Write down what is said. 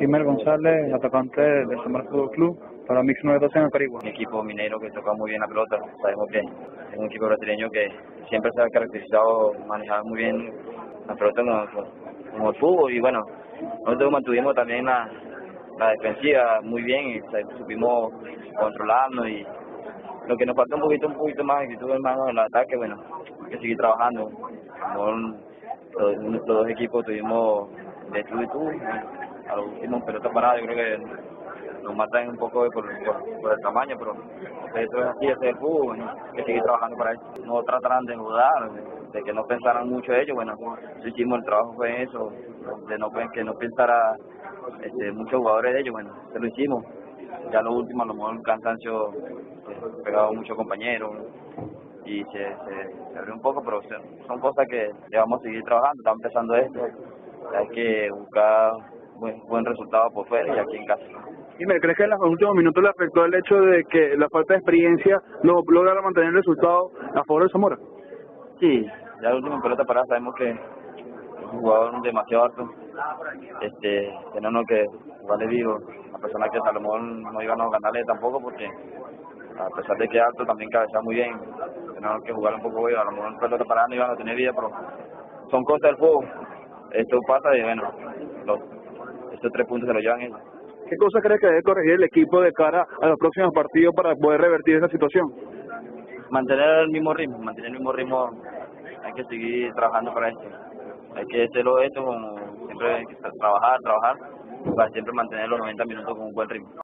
Imer González, atacante del Samar Fútbol Club, para Mix 912 en el Carigua. Un equipo minero que toca muy bien la pelota. Sabemos que es un equipo brasileño que siempre se ha caracterizado manejar muy bien la pelota como, el fútbol. Y bueno, nosotros mantuvimos también la, defensiva muy bien y supimos controlarnos. y Lo que nos falta un poquito, un poquito más actitud hermano en el ataque, bueno, hay que seguir trabajando. Los, los dos equipos tuvimos de tú y tú a los últimos pelotas paradas, yo creo que nos matan un poco por, por, por el tamaño, pero esto es así, este es el fútbol, que seguir trabajando para eso. No tratarán de mudar, de, que no pensaran mucho ellos, bueno, hicimos el trabajo fue eso, de no que no pensara este, muchos jugadores de ellos, bueno, se lo hicimos. Ya lo último, a lo mejor un cansancio, eh, pegado muchos compañeros y se, se, abrió un poco, pero son cosas que vamos a seguir trabajando, estamos empezando esto, hay que buscar buen, buen resultado por fuera y aquí en casa. ¿Y me crees que en los últimos minutos le afectó el hecho de que la falta de experiencia no logra mantener el resultado a favor de Zamora? Sí, ya el último pelota parada sabemos que es un jugador demasiado alto. Este, tenemos que jugarle vivo, a personas que a lo mejor no iban a ganarle tampoco porque a pesar de que es alto también cabeza muy bien, tenemos que jugar un poco vivo, a lo mejor pelota parada no iban a tener vida, pero son cosas del juego. Esto pasa y bueno, los, estos tres puntos se los llevan ellos. ¿Qué cosa crees que debe corregir el equipo de cara a los próximos partidos para poder revertir esa situación? Mantener el mismo ritmo, mantener el mismo ritmo, hay que seguir trabajando para esto. Hay que hacerlo esto como siempre, trabajar, trabajar, para siempre mantener los 90 minutos con un buen ritmo.